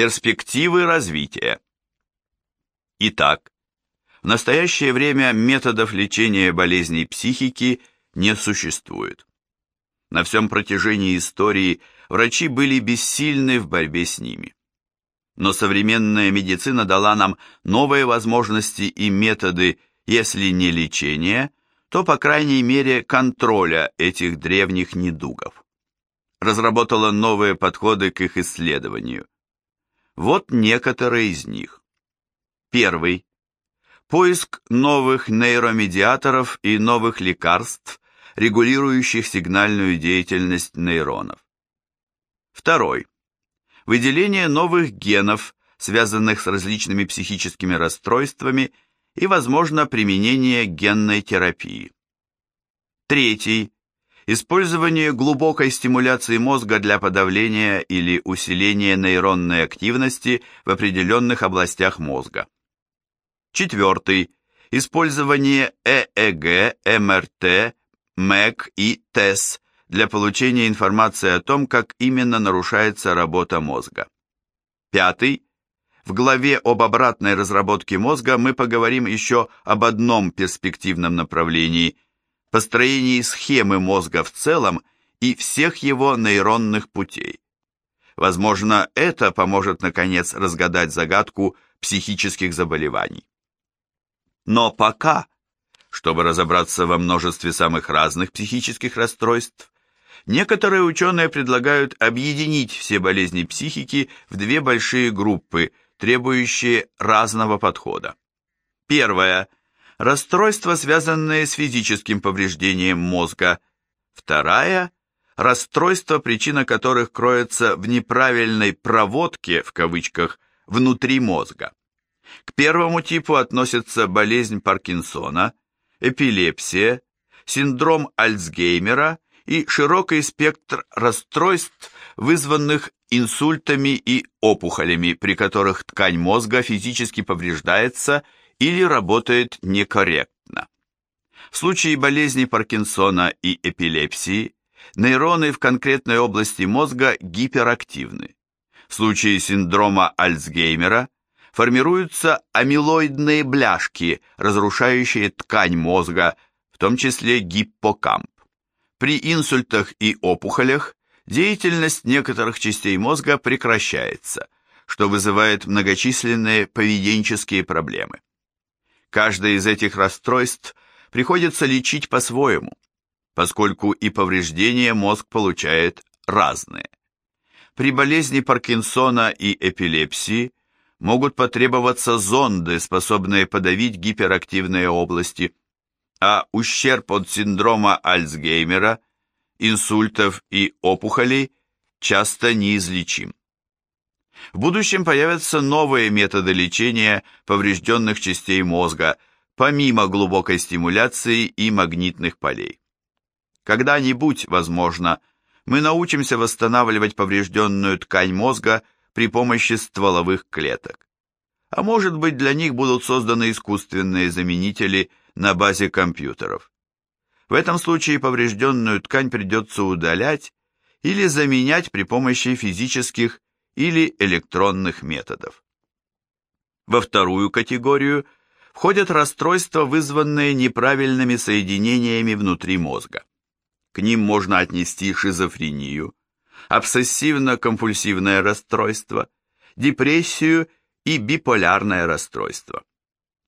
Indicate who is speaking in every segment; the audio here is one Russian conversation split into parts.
Speaker 1: Перспективы развития. Итак, в настоящее время методов лечения болезней психики не существует. На всем протяжении истории врачи были бессильны в борьбе с ними. Но современная медицина дала нам новые возможности и методы, если не лечения, то, по крайней мере, контроля этих древних недугов. Разработала новые подходы к их исследованию. Вот некоторые из них. Первый. Поиск новых нейромедиаторов и новых лекарств, регулирующих сигнальную деятельность нейронов. Второй. Выделение новых генов, связанных с различными психическими расстройствами и, возможно, применение генной терапии. Третий. Использование глубокой стимуляции мозга для подавления или усиления нейронной активности в определенных областях мозга. Четвертый. Использование ЭЭГ, МРТ, МЭК и ТЭС для получения информации о том, как именно нарушается работа мозга. Пятый. В главе об обратной разработке мозга мы поговорим еще об одном перспективном направлении – построении схемы мозга в целом и всех его нейронных путей. Возможно, это поможет наконец разгадать загадку психических заболеваний. Но пока, чтобы разобраться во множестве самых разных психических расстройств, некоторые ученые предлагают объединить все болезни психики в две большие группы, требующие разного подхода. Первая – расстройства, связанные с физическим повреждением мозга. Вторая – расстройства, причина которых кроется в неправильной «проводке» в кавычках внутри мозга. К первому типу относятся болезнь Паркинсона, эпилепсия, синдром Альцгеймера и широкий спектр расстройств, вызванных инсультами и опухолями, при которых ткань мозга физически повреждается или работает некорректно. В случае болезни Паркинсона и эпилепсии нейроны в конкретной области мозга гиперактивны. В случае синдрома Альцгеймера формируются амилоидные бляшки, разрушающие ткань мозга, в том числе гиппокамп. При инсультах и опухолях деятельность некоторых частей мозга прекращается, что вызывает многочисленные поведенческие проблемы. Каждое из этих расстройств приходится лечить по-своему, поскольку и повреждения мозг получает разные. При болезни Паркинсона и эпилепсии могут потребоваться зонды, способные подавить гиперактивные области, а ущерб от синдрома Альцгеймера, инсультов и опухолей часто неизлечим. В будущем появятся новые методы лечения поврежденных частей мозга, помимо глубокой стимуляции и магнитных полей. Когда-нибудь, возможно, мы научимся восстанавливать поврежденную ткань мозга при помощи стволовых клеток. А может быть, для них будут созданы искусственные заменители на базе компьютеров. В этом случае поврежденную ткань придется удалять или заменять при помощи физических или электронных методов. Во вторую категорию входят расстройства, вызванные неправильными соединениями внутри мозга. К ним можно отнести шизофрению, обсессивно-компульсивное расстройство, депрессию и биполярное расстройство.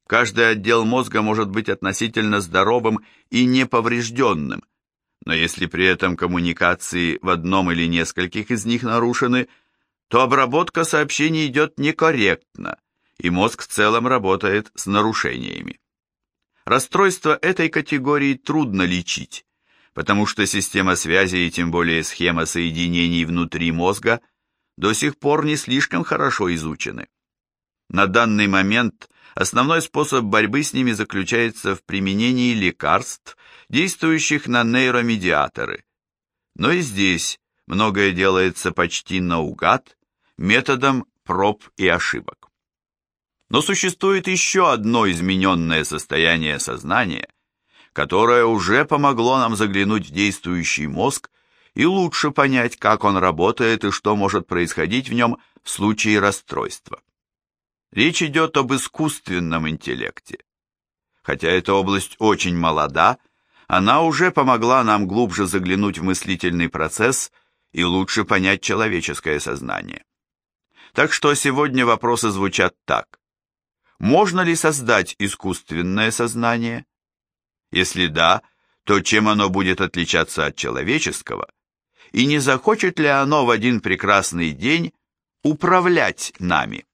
Speaker 1: Каждый отдел мозга может быть относительно здоровым и неповрежденным, но если при этом коммуникации в одном или нескольких из них нарушены – то обработка сообщений идет некорректно, и мозг в целом работает с нарушениями. Расстройство этой категории трудно лечить, потому что система связи и тем более схема соединений внутри мозга до сих пор не слишком хорошо изучены. На данный момент основной способ борьбы с ними заключается в применении лекарств, действующих на нейромедиаторы. Но и здесь многое делается почти наугад методом проб и ошибок. Но существует еще одно измененное состояние сознания, которое уже помогло нам заглянуть в действующий мозг и лучше понять, как он работает и что может происходить в нем в случае расстройства. Речь идет об искусственном интеллекте. Хотя эта область очень молода, она уже помогла нам глубже заглянуть в мыслительный процесс и лучше понять человеческое сознание. Так что сегодня вопросы звучат так. Можно ли создать искусственное сознание? Если да, то чем оно будет отличаться от человеческого? И не захочет ли оно в один прекрасный день управлять нами?